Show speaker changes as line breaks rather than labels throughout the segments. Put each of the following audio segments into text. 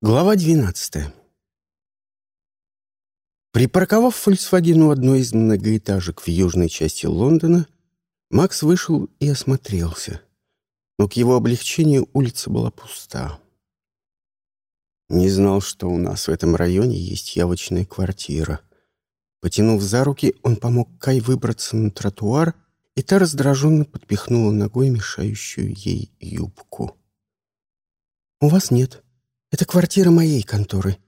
Глава 12. Припарковав «Фольксваген» у одной из многоэтажек в южной части Лондона, Макс вышел и осмотрелся. Но к его облегчению улица была пуста. Не знал, что у нас в этом районе есть явочная квартира. Потянув за руки, он помог Кай выбраться на тротуар, и та раздраженно подпихнула ногой мешающую ей юбку. «У вас нет», это квартира моей конторы».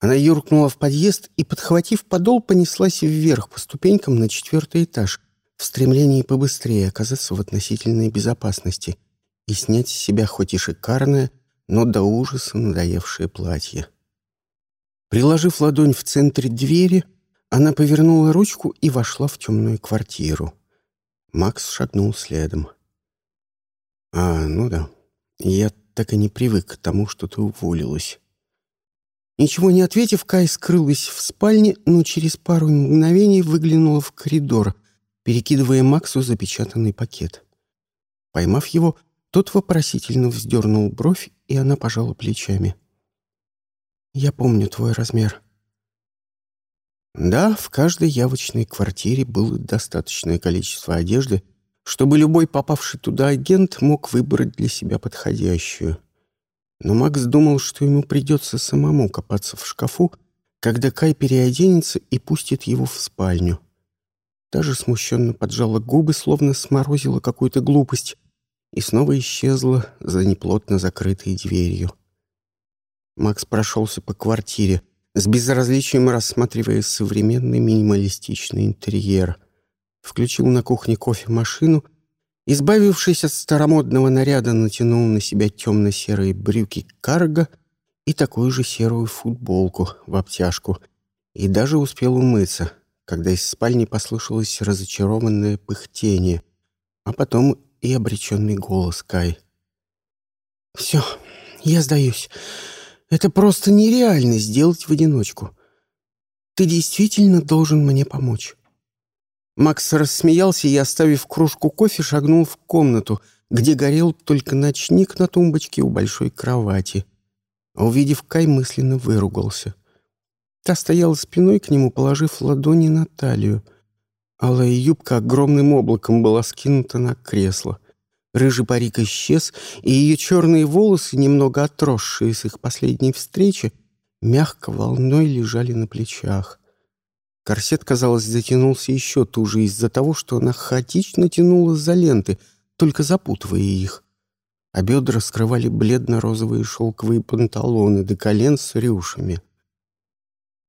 Она юркнула в подъезд и, подхватив подол, понеслась вверх по ступенькам на четвертый этаж в стремлении побыстрее оказаться в относительной безопасности и снять с себя хоть и шикарное, но до ужаса надоевшее платье. Приложив ладонь в центре двери, она повернула ручку и вошла в темную квартиру. Макс шагнул следом. «А, ну да, я так и не привык к тому, что ты уволилась. Ничего не ответив, Кай скрылась в спальне, но через пару мгновений выглянула в коридор, перекидывая Максу запечатанный пакет. Поймав его, тот вопросительно вздернул бровь, и она пожала плечами. «Я помню твой размер». Да, в каждой явочной квартире было достаточное количество одежды, чтобы любой попавший туда агент мог выбрать для себя подходящую. Но Макс думал, что ему придется самому копаться в шкафу, когда Кай переоденется и пустит его в спальню. Даже смущенно поджала губы, словно сморозила какую-то глупость, и снова исчезла за неплотно закрытой дверью. Макс прошелся по квартире, с безразличием рассматривая современный минималистичный интерьер — включил на кухне кофемашину, избавившись от старомодного наряда, натянул на себя темно-серые брюки карго и такую же серую футболку в обтяжку, и даже успел умыться, когда из спальни послышалось разочарованное пыхтение, а потом и обреченный голос Кай. «Все, я сдаюсь. Это просто нереально сделать в одиночку. Ты действительно должен мне помочь». Макс рассмеялся и, оставив кружку кофе, шагнул в комнату, где горел только ночник на тумбочке у большой кровати. Увидев Кай, мысленно выругался. Та стояла спиной к нему, положив ладони на талию. Алая юбка огромным облаком была скинута на кресло. Рыжий парик исчез, и ее черные волосы, немного отросшие с их последней встречи, мягко волной лежали на плечах. Корсет, казалось, затянулся еще туже из-за того, что она хаотично тянула за ленты, только запутывая их. А бедра скрывали бледно-розовые шелковые панталоны до колен с рюшами.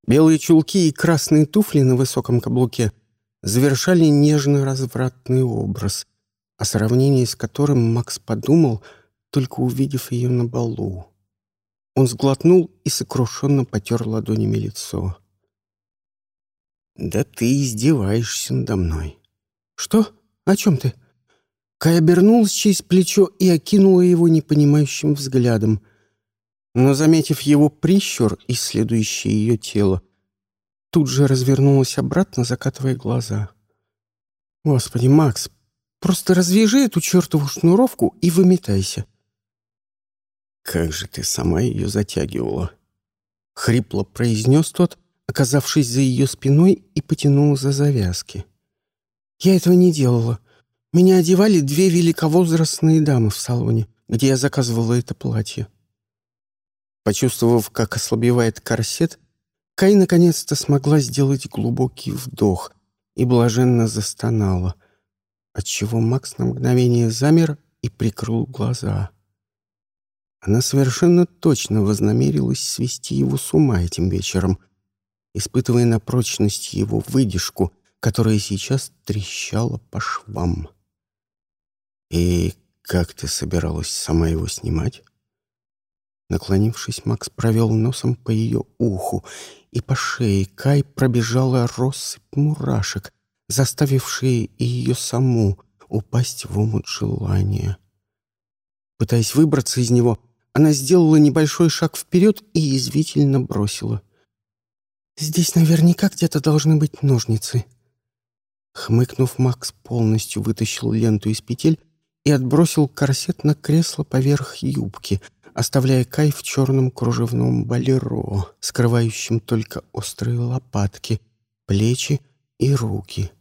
Белые чулки и красные туфли на высоком каблуке завершали нежно-развратный образ, о сравнении с которым Макс подумал, только увидев ее на балу. Он сглотнул и сокрушенно потер ладонями лицо. «Да ты издеваешься надо мной». «Что? О чем ты?» Кай обернулась через плечо и окинула его непонимающим взглядом. Но, заметив его прищур, исследующий ее тело, тут же развернулась обратно, закатывая глаза. «Господи, Макс, просто развяжи эту чертову шнуровку и выметайся». «Как же ты сама ее затягивала!» — хрипло произнес тот, оказавшись за ее спиной, и потянул за завязки. «Я этого не делала. Меня одевали две великовозрастные дамы в салоне, где я заказывала это платье». Почувствовав, как ослабевает корсет, Кай наконец-то смогла сделать глубокий вдох и блаженно застонала, отчего Макс на мгновение замер и прикрыл глаза. Она совершенно точно вознамерилась свести его с ума этим вечером — испытывая на прочность его выдержку, которая сейчас трещала по швам. «И как ты собиралась сама его снимать?» Наклонившись, Макс провел носом по ее уху, и по шее Кай пробежала россыпь мурашек, заставившие ее саму упасть в омут желания. Пытаясь выбраться из него, она сделала небольшой шаг вперед и язвительно бросила. Здесь наверняка где-то должны быть ножницы. Хмыкнув, Макс полностью вытащил ленту из петель и отбросил корсет на кресло поверх юбки, оставляя Кай в черном кружевном болеро, скрывающем только острые лопатки, плечи и руки.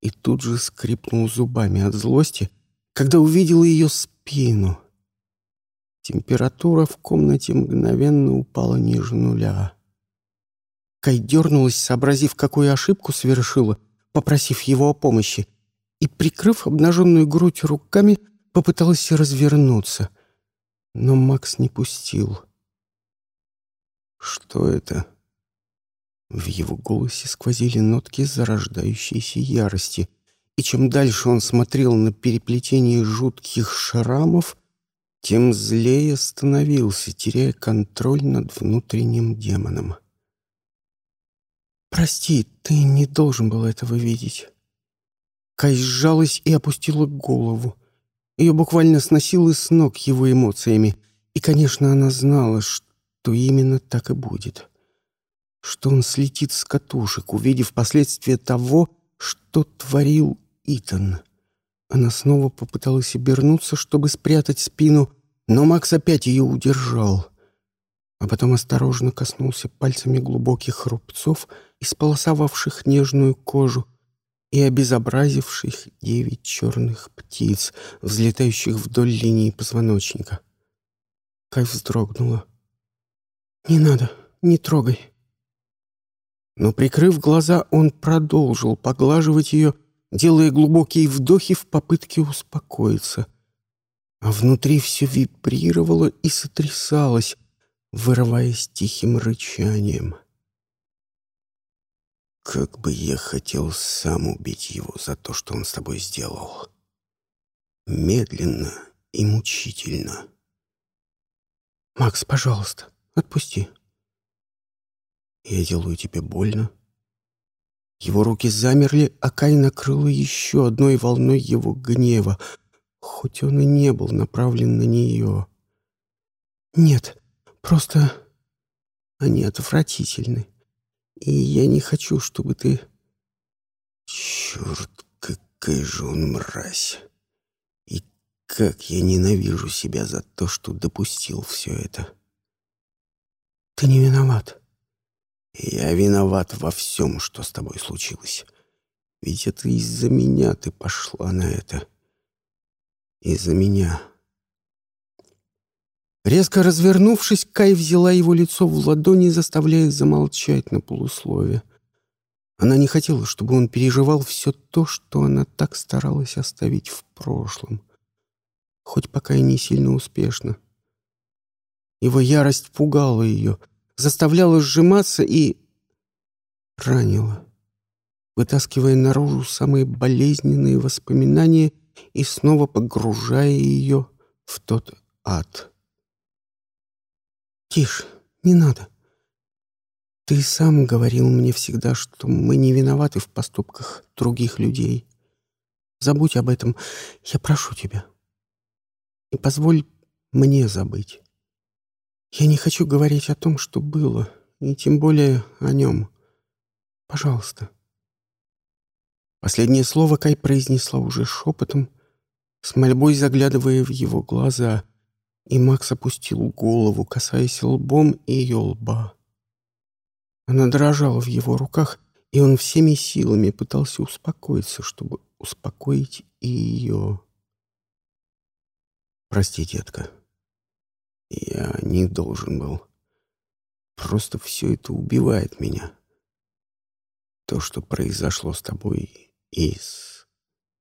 И тут же скрипнул зубами от злости, когда увидел ее спину. Температура в комнате мгновенно упала ниже нуля. Кай дернулась, сообразив, какую ошибку совершила, попросив его о помощи, и, прикрыв обнаженную грудь руками, попыталась развернуться. Но Макс не пустил. «Что это?» В его голосе сквозили нотки зарождающейся ярости, и чем дальше он смотрел на переплетение жутких шрамов, тем злее становился, теряя контроль над внутренним демоном. «Прости, ты не должен был этого видеть». Кай сжалась и опустила голову. Ее буквально сносило с ног его эмоциями, и, конечно, она знала, что именно так и будет. Что он слетит с катушек, увидев последствия того, что творил Итан. Она снова попыталась обернуться, чтобы спрятать спину, но Макс опять ее удержал. А потом осторожно коснулся пальцами глубоких рубцов, исполосовавших нежную кожу, и обезобразивших девять черных птиц, взлетающих вдоль линии позвоночника. Кай вздрогнула. «Не надо, не трогай». Но, прикрыв глаза, он продолжил поглаживать ее, делая глубокие вдохи в попытке успокоиться. А внутри все вибрировало и сотрясалось, вырываясь тихим рычанием. Как бы я хотел сам убить его за то, что он с тобой сделал. Медленно и мучительно. «Макс, пожалуйста, отпусти». «Я делаю тебе больно?» Его руки замерли, а Кай накрыла еще одной волной его гнева, хоть он и не был направлен на нее. «Нет, просто они отвратительны, и я не хочу, чтобы ты...» «Черт, какая же он мразь! И как я ненавижу себя за то, что допустил все это!» «Ты не виноват», я виноват во всем, что с тобой случилось. Ведь это из-за меня ты пошла на это. Из-за меня. Резко развернувшись, Кай взяла его лицо в ладони, заставляя замолчать на полуслове. Она не хотела, чтобы он переживал все то, что она так старалась оставить в прошлом. Хоть пока и не сильно успешно. Его ярость пугала ее — заставляла сжиматься и ранила, вытаскивая наружу самые болезненные воспоминания и снова погружая ее в тот ад. «Тише, не надо. Ты сам говорил мне всегда, что мы не виноваты в поступках других людей. Забудь об этом, я прошу тебя. И позволь мне забыть. Я не хочу говорить о том, что было, и тем более о нем. Пожалуйста. Последнее слово Кай произнесла уже шепотом, с мольбой заглядывая в его глаза, и Макс опустил голову, касаясь лбом ее лба. Она дрожала в его руках, и он всеми силами пытался успокоиться, чтобы успокоить и ее. «Прости, детка», я не должен был. Просто все это убивает меня. То, что произошло с тобой и с...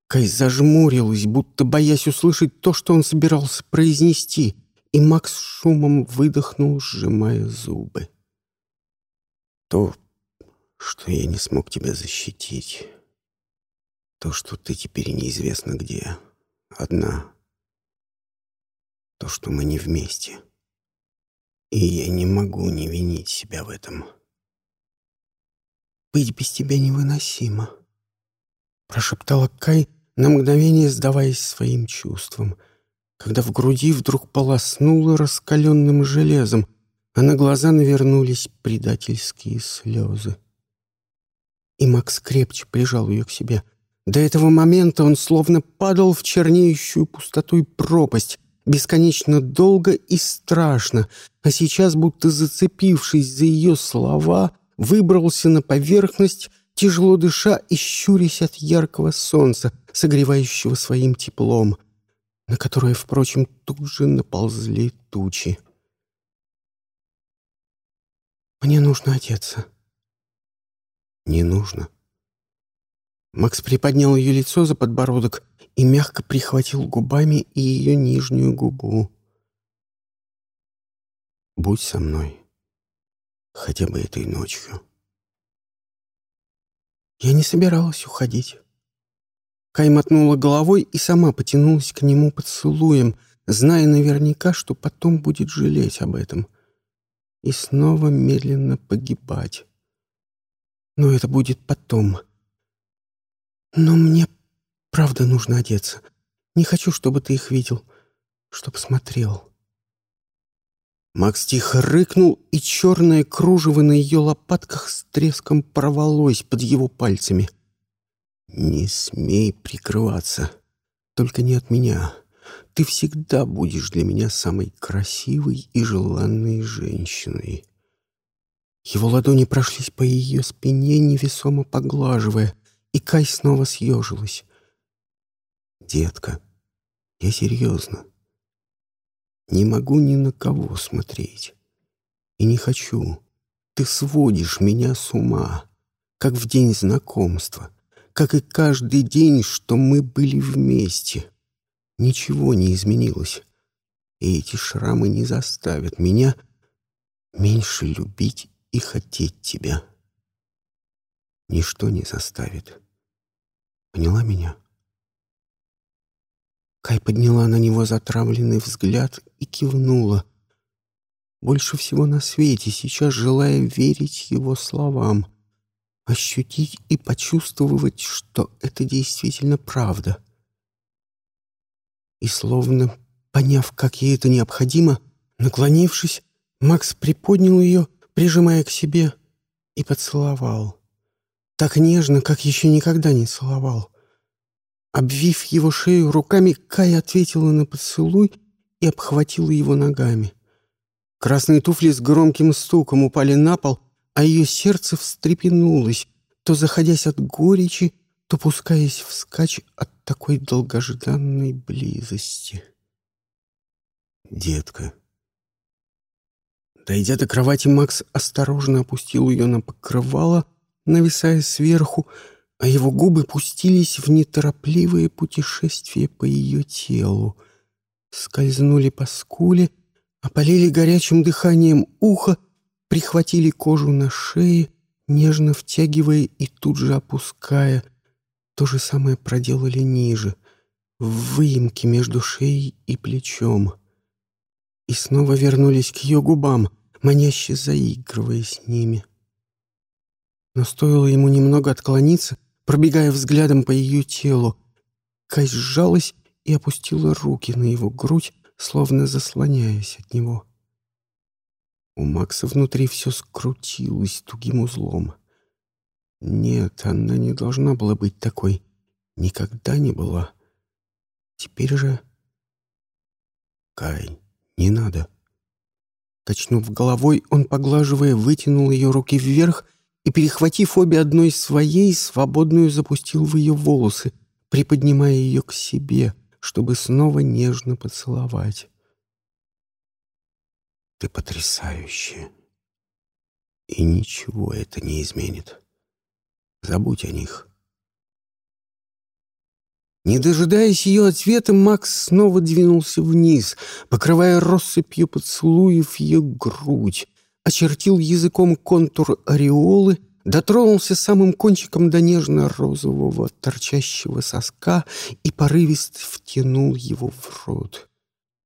Кай зажмурилась, будто боясь услышать то, что он собирался произнести, и Макс шумом выдохнул, сжимая зубы. То, что я не смог тебя защитить. То, что ты теперь неизвестно где. Одна то, что мы не вместе. И я не могу не винить себя в этом. «Быть без тебя невыносимо», — прошептала Кай, на мгновение сдаваясь своим чувствам, когда в груди вдруг полоснуло раскаленным железом, а на глаза навернулись предательские слезы. И Макс крепче прижал ее к себе. До этого момента он словно падал в чернеющую пустоту и пропасть, бесконечно долго и страшно, а сейчас, будто зацепившись за ее слова, выбрался на поверхность, тяжело дыша и щурясь от яркого солнца, согревающего своим теплом, на которое, впрочем, тут же наползли тучи. «Мне нужно одеться». «Не нужно». Макс приподнял ее лицо за подбородок и мягко прихватил губами и ее нижнюю губу. «Будь со мной, хотя бы этой ночью». Я не собиралась уходить. Кай мотнула головой и сама потянулась к нему поцелуем, зная наверняка, что потом будет жалеть об этом. И снова медленно погибать. Но это будет потом. Но мне правда нужно одеться. Не хочу, чтобы ты их видел, чтобы смотрел. Макс тихо рыкнул, и черное кружево на ее лопатках с треском порвалось под его пальцами. «Не смей прикрываться. Только не от меня. Ты всегда будешь для меня самой красивой и желанной женщиной». Его ладони прошлись по ее спине, невесомо поглаживая, и Кай снова съежилась. «Детка, я серьезно. Не могу ни на кого смотреть. И не хочу. Ты сводишь меня с ума, как в день знакомства» как и каждый день, что мы были вместе. Ничего не изменилось. И эти шрамы не заставят меня меньше любить и хотеть тебя. Ничто не заставит. Поняла меня? Кай подняла на него затравленный взгляд и кивнула. Больше всего на свете сейчас желая верить его словам — ощутить и почувствовать, что это действительно правда. И словно поняв, как ей это необходимо, наклонившись, Макс приподнял ее, прижимая к себе, и поцеловал. Так нежно, как еще никогда не целовал. Обвив его шею руками, Кай ответила на поцелуй и обхватила его ногами. Красные туфли с громким стуком упали на пол, а ее сердце встрепенулось, то заходясь от горечи, то пускаясь вскачь от такой долгожданной близости. «Детка». Дойдя до кровати, Макс осторожно опустил ее на покрывало, нависая сверху, а его губы пустились в неторопливое путешествие по ее телу, скользнули по скуле, опалили горячим дыханием ухо прихватили кожу на шее, нежно втягивая и тут же опуская. То же самое проделали ниже, в выемке между шеей и плечом. И снова вернулись к ее губам, маняще заигрывая с ними. Но стоило ему немного отклониться, пробегая взглядом по ее телу, Кай сжалась и опустила руки на его грудь, словно заслоняясь от него. У Макса внутри все скрутилось тугим узлом. Нет, она не должна была быть такой. Никогда не была. Теперь же... Кай, не надо. Качнув головой, он, поглаживая, вытянул ее руки вверх и, перехватив обе одной своей, свободную запустил в ее волосы, приподнимая ее к себе, чтобы снова нежно поцеловать. Ты потрясающая. И ничего это не изменит. Забудь о них. Не дожидаясь ее ответа, Макс снова двинулся вниз, покрывая россыпью поцелуев ее грудь, очертил языком контур ореолы, дотронулся самым кончиком до нежно-розового торчащего соска и порывисто втянул его в рот.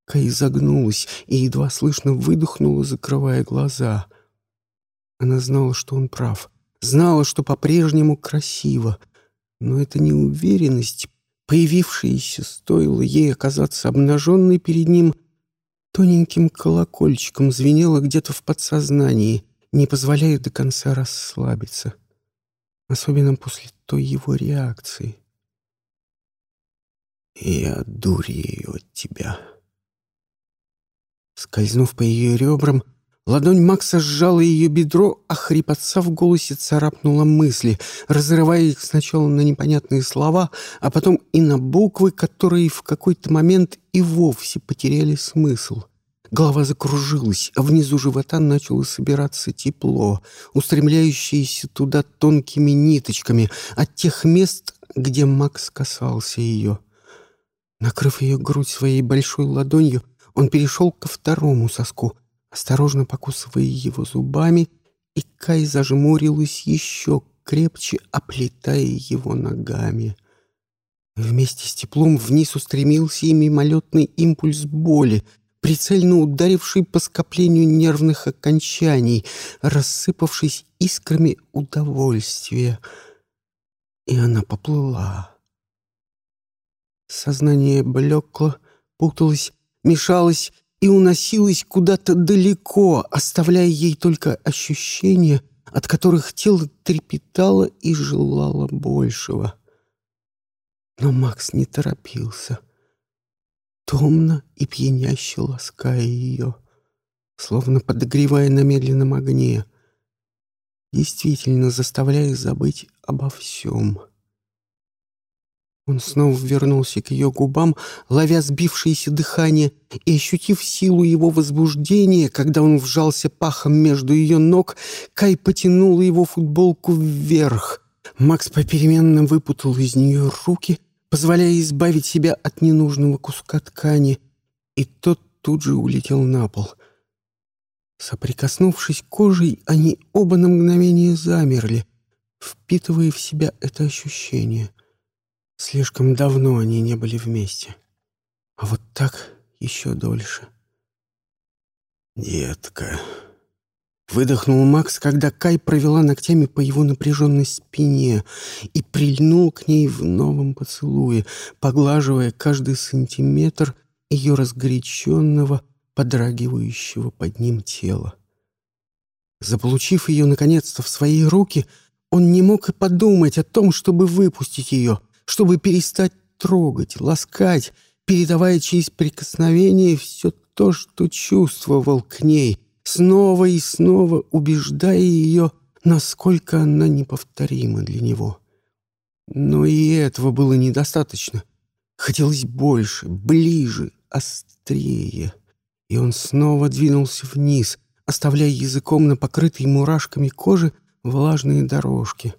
Кай изогнулась и едва слышно выдохнула, закрывая глаза. Она знала, что он прав, знала, что по-прежнему красиво, но эта неуверенность, появившаяся, стоило ей оказаться обнаженной перед ним, тоненьким колокольчиком звенела где-то в подсознании, не позволяя до конца расслабиться, особенно после той его реакции. «Я дурею от тебя», Скользнув по ее ребрам, ладонь Макса сжала ее бедро, а хрипотца в голосе царапнула мысли, разрывая их сначала на непонятные слова, а потом и на буквы, которые в какой-то момент и вовсе потеряли смысл. Голова закружилась, а внизу живота начало собираться тепло, устремляющееся туда тонкими ниточками от тех мест, где Макс касался ее. Накрыв ее грудь своей большой ладонью, он перешел ко второму соску, осторожно покусывая его зубами, и Кай зажмурилась еще крепче, оплетая его ногами. Вместе с теплом вниз устремился и мимолетный импульс боли, прицельно ударивший по скоплению нервных окончаний, рассыпавшись искрами удовольствия. И она поплыла. Сознание блекло, путалось, мешалось и уносилось куда-то далеко, оставляя ей только ощущения, от которых тело трепетало и желало большего. Но Макс не торопился — томно и пьяняще лаская ее, словно подогревая на медленном огне, действительно заставляя забыть обо всем. Он снова вернулся к ее губам, ловя сбившееся дыхание и ощутив силу его возбуждения, когда он вжался пахом между ее ног, Кай потянул его футболку вверх. Макс попеременно выпутал из нее руки — позволяя избавить себя от ненужного куска ткани, и тот тут же улетел на пол. Соприкоснувшись кожей, они оба на мгновение замерли, впитывая в себя это ощущение. Слишком давно они не были вместе. А вот так еще дольше.
«Детка»,
Выдохнул Макс, когда Кай провела ногтями по его напряженной спине и прильнул к ней в новом поцелуе, поглаживая каждый сантиметр ее разгоряченного, подрагивающего под ним тела. Заполучив ее, наконец-то, в свои руки, он не мог и подумать о том, чтобы выпустить ее, чтобы перестать трогать, ласкать, передавая через прикосновение все то, что чувствовал к ней — снова и снова убеждая ее, насколько она неповторима для него. Но и этого было недостаточно. Хотелось больше, ближе, острее. И он снова двинулся вниз, оставляя языком на покрытой мурашками кожи влажные дорожки.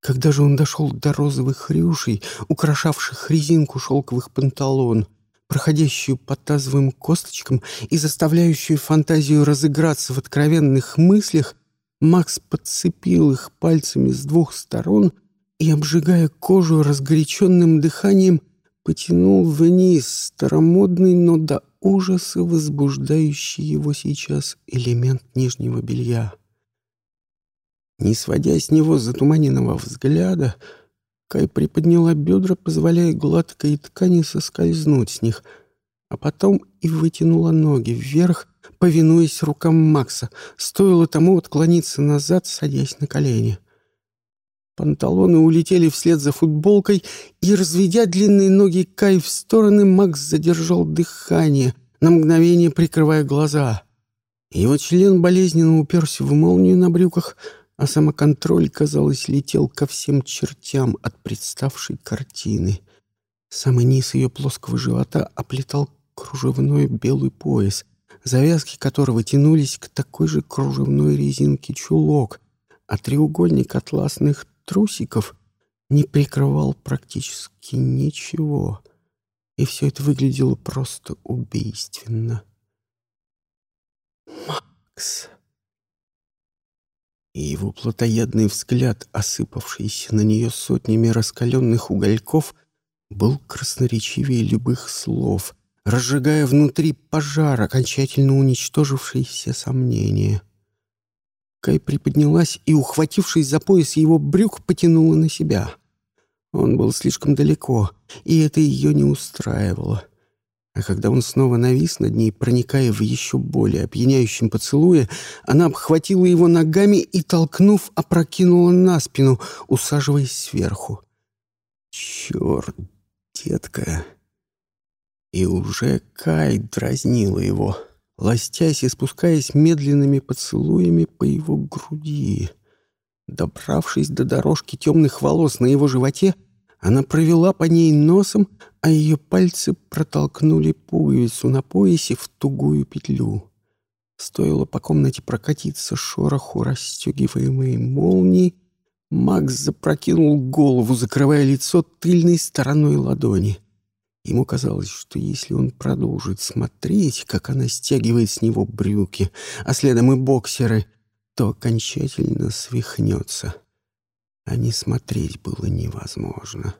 Когда же он дошел до розовых рюшей, украшавших резинку шелковых панталон — проходящую по тазовым косточкам и заставляющую фантазию разыграться в откровенных мыслях, Макс подцепил их пальцами с двух сторон и, обжигая кожу разгоряченным дыханием, потянул вниз старомодный, но до ужаса возбуждающий его сейчас элемент нижнего белья. Не сводя с него затуманенного взгляда, Кай приподняла бедра, позволяя гладкой ткани соскользнуть с них, а потом и вытянула ноги вверх, повинуясь рукам Макса. Стоило тому отклониться назад, садясь на колени. Панталоны улетели вслед за футболкой, и, разведя длинные ноги Кай в стороны, Макс задержал дыхание, на мгновение прикрывая глаза. Его член болезненно уперся в молнию на брюках — а самоконтроль, казалось, летел ко всем чертям от представшей картины. Самый низ ее плоского живота оплетал кружевной белый пояс, завязки которого тянулись к такой же кружевной резинке чулок, а треугольник атласных трусиков не прикрывал практически ничего. И все это выглядело просто убийственно. «Макс!» И его плотоядный взгляд, осыпавшийся на нее сотнями раскаленных угольков, был красноречивее любых слов, разжигая внутри пожар, окончательно уничтоживший все сомнения. Кай приподнялась и, ухватившись за пояс его брюк, потянула на себя. Он был слишком далеко, и это ее не устраивало. А когда он снова навис над ней, проникая в еще более опьяняющем поцелуе, она обхватила его ногами и, толкнув, опрокинула на спину, усаживаясь сверху. «Черт, детка!» И уже Кай дразнила его, ластясь и спускаясь медленными поцелуями по его груди. Добравшись до дорожки темных волос на его животе, она провела по ней носом, а ее пальцы протолкнули пуговицу на поясе в тугую петлю. Стоило по комнате прокатиться шороху расстегиваемой молнии, Макс запрокинул голову, закрывая лицо тыльной стороной ладони. Ему казалось, что если он продолжит смотреть, как она стягивает с него брюки, а следом и боксеры, то окончательно свихнется а не смотреть было невозможно.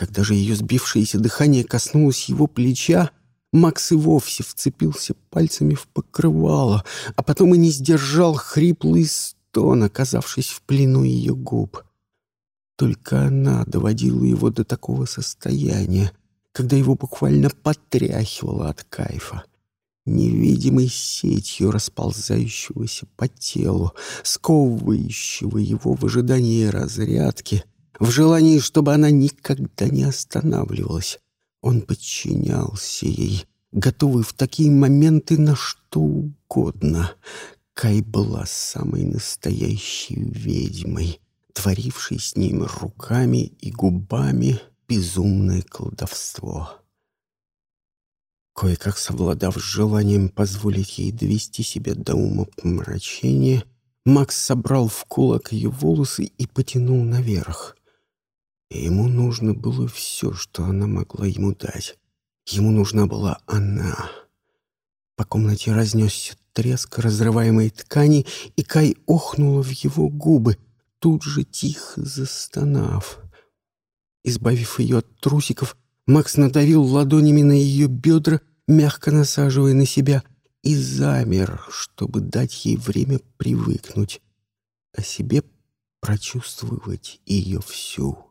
Когда же ее сбившееся дыхание коснулось его плеча, Макс и вовсе вцепился пальцами в покрывало, а потом и не сдержал хриплый стон, оказавшись в плену ее губ. Только она доводила его до такого состояния, когда его буквально потряхивало от кайфа невидимой сетью расползающегося по телу, сковывающего его в ожидании разрядки, в желании, чтобы она никогда не останавливалась. Он подчинялся ей, готовый в такие моменты на что угодно. Кай была самой настоящей ведьмой, творившей с ним руками и губами безумное колдовство. Кое-как совладав с желанием позволить ей довести себя до ума помрачения, Макс собрал в кулак ее волосы и потянул наверх. Ему нужно было все, что она могла ему дать. Ему нужна была она. По комнате разнесся треск разрываемой ткани, и Кай охнула в его губы, тут же тихо застонав. Избавив ее от трусиков, Макс надавил ладонями на ее бедра, мягко насаживая на себя, и замер, чтобы дать ей время привыкнуть, а себе прочувствовать ее всю.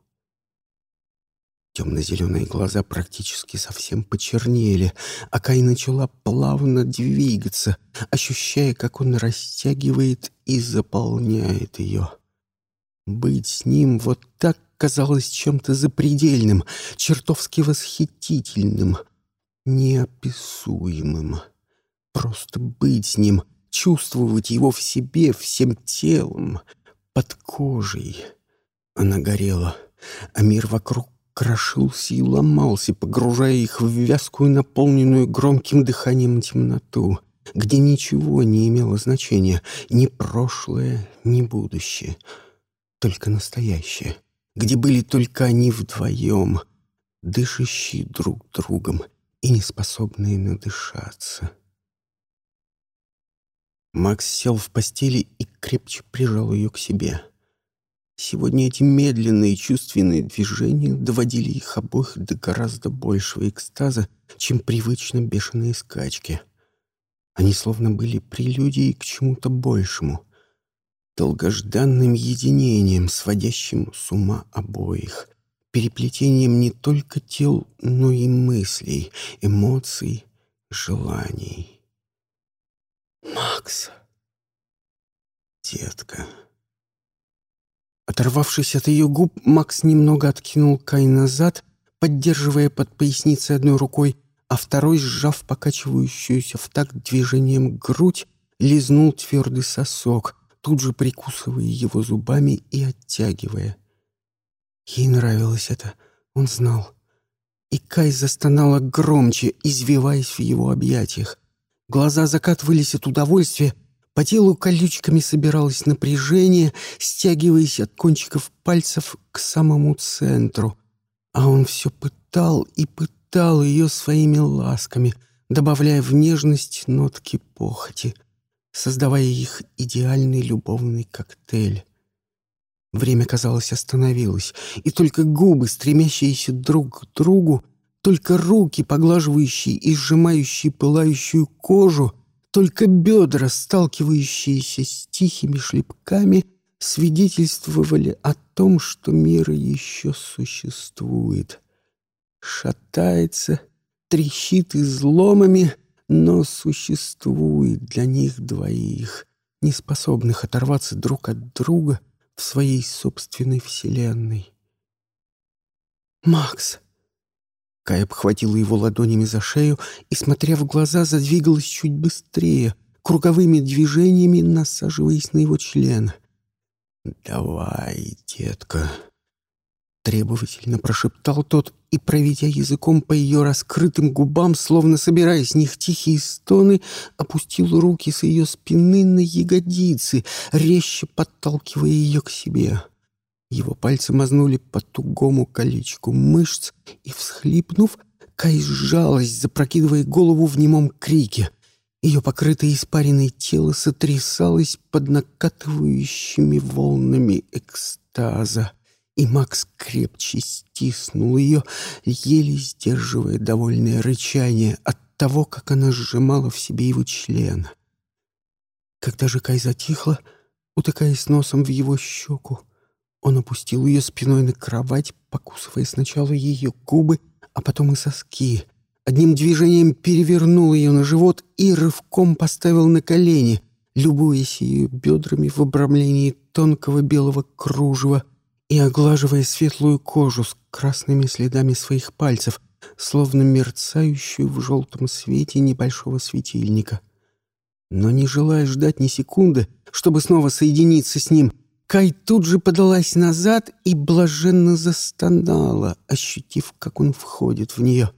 Темно-зеленые глаза практически совсем почернели, а Кай начала плавно двигаться, ощущая, как он растягивает и заполняет ее. Быть с ним вот так казалось чем-то запредельным, чертовски восхитительным, неописуемым. Просто быть с ним, чувствовать его в себе всем телом, под кожей. Она горела, а мир вокруг крошился и ломался, погружая их в вязкую, наполненную громким дыханием темноту, где ничего не имело значения, ни прошлое, ни будущее, только настоящее — где были только они вдвоем, дышащие друг другом и неспособные надышаться. Макс сел в постели и крепче прижал ее к себе. Сегодня эти медленные чувственные движения доводили их обоих до гораздо большего экстаза, чем привычно бешеные скачки. Они словно были прелюдией к чему-то большему — долгожданным единением, сводящим с ума обоих, переплетением не только тел, но и мыслей, эмоций, желаний. «Макс!» «Детка!» Оторвавшись от ее губ, Макс немного откинул Кай назад, поддерживая под поясницей одной рукой, а второй, сжав покачивающуюся в такт движением грудь, лизнул твердый сосок, тут же прикусывая его зубами и оттягивая. Ей нравилось это, он знал. И Кай застонала громче, извиваясь в его объятиях. Глаза закатывались от удовольствия, по телу колючками собиралось напряжение, стягиваясь от кончиков пальцев к самому центру. А он все пытал и пытал ее своими ласками, добавляя в нежность нотки похоти — создавая их идеальный любовный коктейль. Время, казалось, остановилось, и только губы, стремящиеся друг к другу, только руки, поглаживающие и сжимающие пылающую кожу, только бедра, сталкивающиеся с тихими шлепками, свидетельствовали о том, что мир еще существует. Шатается, трещит изломами — но существует для них двоих, не способных оторваться друг от друга в своей собственной вселенной. «Макс!» Кай обхватила его ладонями за шею и, смотря в глаза, задвигалась чуть быстрее, круговыми движениями насаживаясь на его член. «Давай, детка!» Требовательно прошептал тот и, проведя языком по ее раскрытым губам, словно собирая с них тихие стоны, опустил руки с ее спины на ягодицы, резче подталкивая ее к себе. Его пальцы мазнули по тугому колечку мышц, и, всхлипнув, Кай сжалась, запрокидывая голову в немом крике. Ее покрытое испаренное тело сотрясалось под накатывающими волнами экстаза, и Макс крепче стиснул ее, еле сдерживая довольное рычание от того, как она сжимала в себе его член. Когда же Кай затихла, утыкаясь носом в его щеку, он опустил ее спиной на кровать, покусывая сначала ее губы, а потом и соски. Одним движением перевернул ее на живот и рывком поставил на колени, любуясь ее бедрами в обрамлении тонкого белого кружева и оглаживая светлую кожу с красными следами своих пальцев, словно мерцающую в желтом свете небольшого светильника. Но не желая ждать ни секунды, чтобы снова соединиться с ним, Кай тут же подалась назад и блаженно застонала, ощутив, как он входит в нее.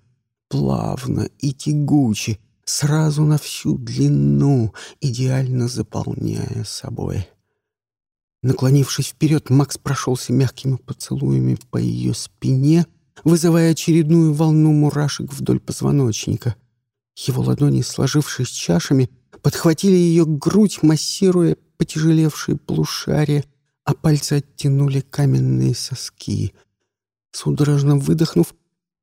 Плавно и тягуче, сразу на всю длину, идеально заполняя собой. Наклонившись вперед, Макс прошелся мягкими поцелуями по ее спине, вызывая очередную волну мурашек вдоль позвоночника. Его ладони, сложившись чашами, подхватили ее грудь, массируя потяжелевшие полушария, а пальцы оттянули каменные соски. Судорожно выдохнув,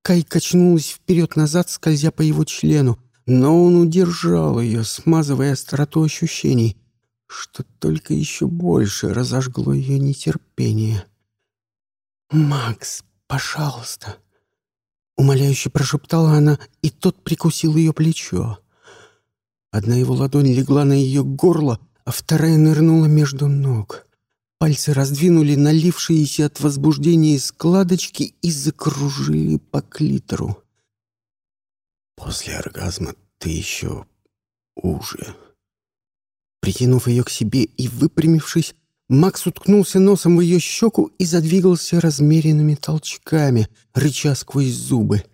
Кай качнулась вперед-назад, скользя по его члену, но он удержал ее, смазывая остроту ощущений, что только еще больше разожгло ее нетерпение. «Макс, пожалуйста!» Умоляюще прошептала она, и тот прикусил ее плечо. Одна его ладонь легла на ее горло, а вторая нырнула между ног. Пальцы раздвинули налившиеся от возбуждения складочки и закружили по клитору. «После оргазма ты еще уже». Притянув ее к себе и выпрямившись, Макс уткнулся носом в ее щеку и задвигался размеренными толчками, рыча сквозь зубы.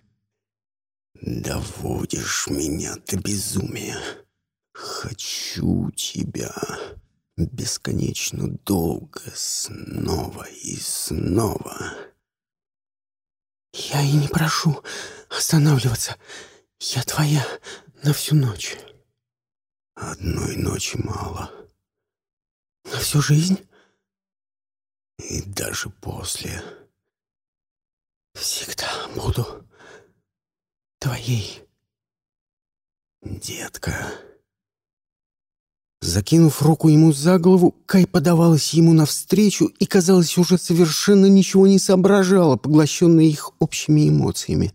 «Доводишь меня до безумия. Хочу тебя» бесконечно долго, снова и снова. «Я и не прошу останавливаться. Я твоя на всю ночь». «Одной ночи мало». «На всю жизнь?» «И даже после». «Всегда буду твоей». «Детка». Закинув руку ему за голову, Кай подавалась ему навстречу и, казалось, уже совершенно ничего не соображала, поглощенная их общими эмоциями.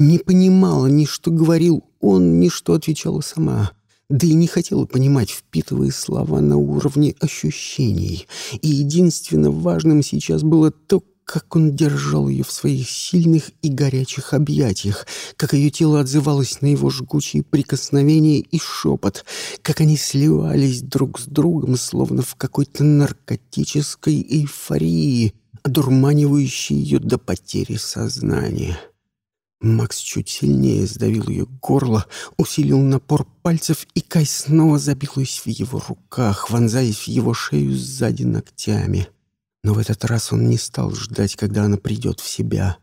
Не понимала ни что говорил он, ни что отвечала сама. Да и не хотела понимать, впитывая слова на уровне ощущений. И единственно важным сейчас было то, как он держал ее в своих сильных и горячих объятиях, как ее тело отзывалось на его жгучие прикосновения и шепот, как они сливались друг с другом, словно в какой-то наркотической эйфории, одурманивающей ее до потери сознания. Макс чуть сильнее сдавил ее горло, усилил напор пальцев, и Кай снова забилась в его руках, вонзаясь в его шею сзади ногтями — но в этот раз он не стал ждать, когда она придет в себя.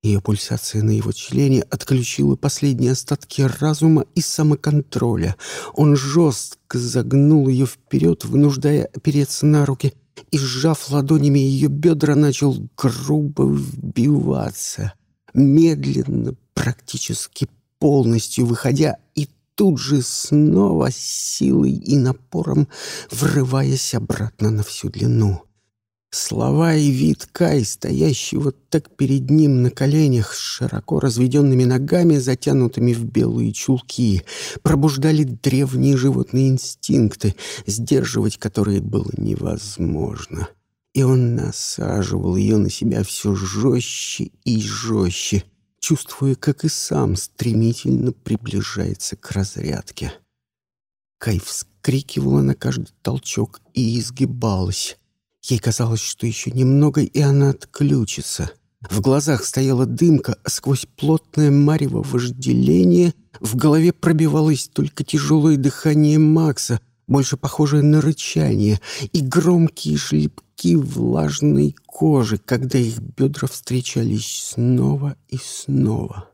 Ее пульсация на его члене отключила последние остатки разума и самоконтроля. Он жестко загнул ее вперед, вынуждая опереться на руки, и, сжав ладонями ее бедра, начал грубо вбиваться, медленно, практически полностью выходя, и тут же снова силой и напором врываясь обратно на всю длину. Слова и вид Кай, стоящий вот так перед ним на коленях с широко разведенными ногами, затянутыми в белые чулки, пробуждали древние животные инстинкты, сдерживать которые было невозможно. И он насаживал ее на себя все жестче и жестче, чувствуя, как и сам стремительно приближается к разрядке. Кай вскрикивала на каждый толчок и изгибалась. Ей казалось, что еще немного, и она отключится. В глазах стояла дымка, а сквозь плотное марево вожделение в голове пробивалось только тяжелое дыхание Макса, больше похожее на рычание, и громкие шлепки влажной кожи, когда их бедра встречались снова и снова.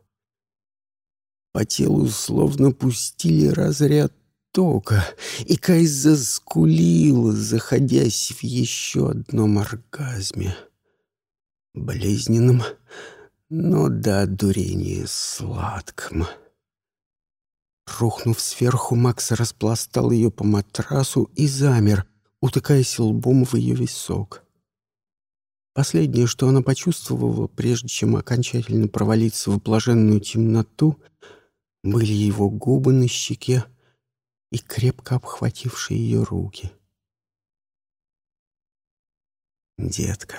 По телу словно пустили разряд тока, и Кай заскулил, заходясь в еще одном оргазме болезненным, но до дурения сладким. Рухнув сверху, Макс распластал ее по матрасу и замер, утыкаясь лбом в ее висок. Последнее, что она почувствовала, прежде чем окончательно провалиться в блаженную темноту, были его губы на щеке и крепко обхватившие ее руки. «Детка»,